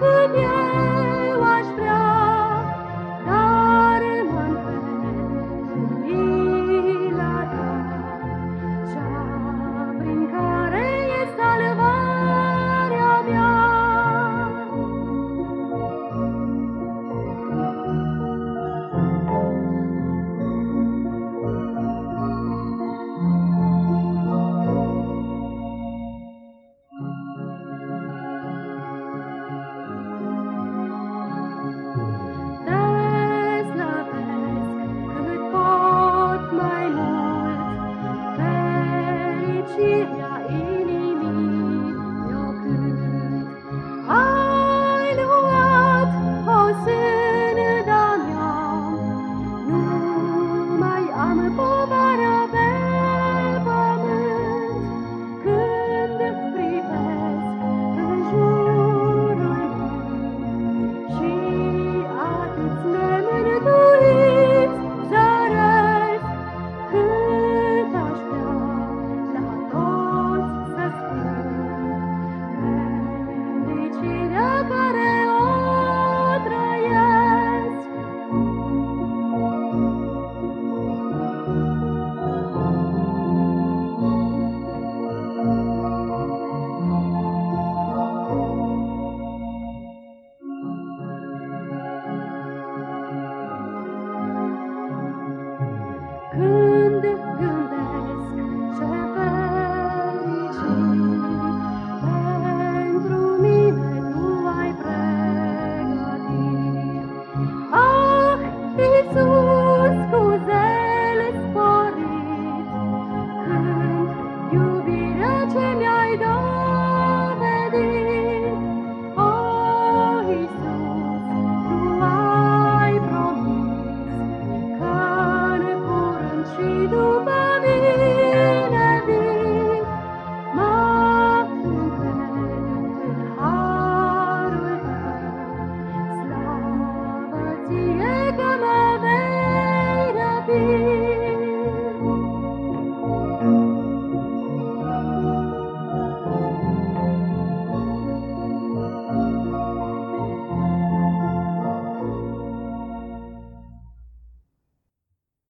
Good night. good.